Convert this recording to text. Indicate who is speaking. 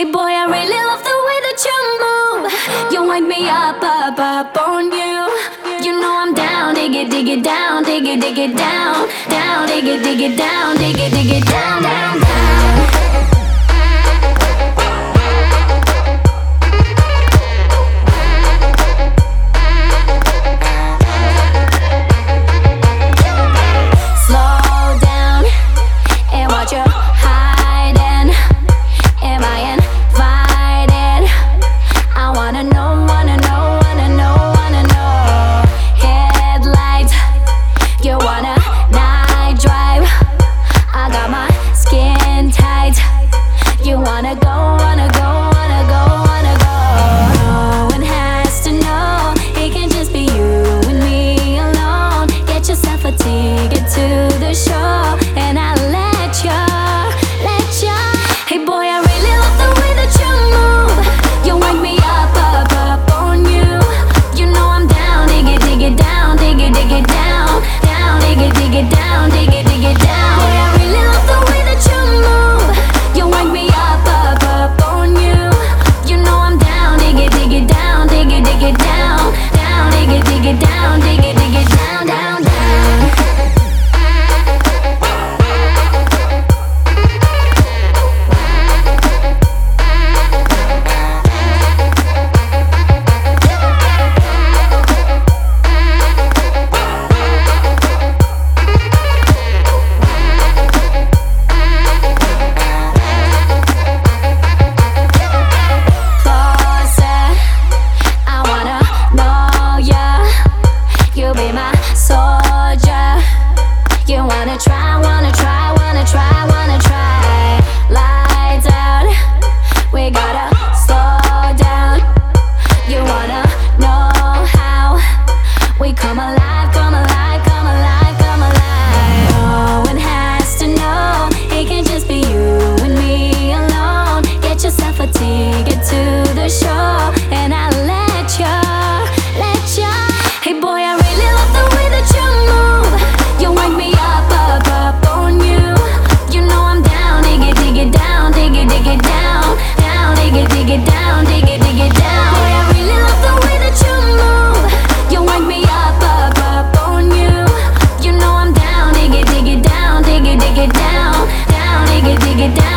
Speaker 1: Hey boy, I really love the way that you move. You wind me up, up, up on you. You know I'm down, dig it, dig it down, dig it, dig it down, down, dig it, dig it down, dig it, dig it down. just get down.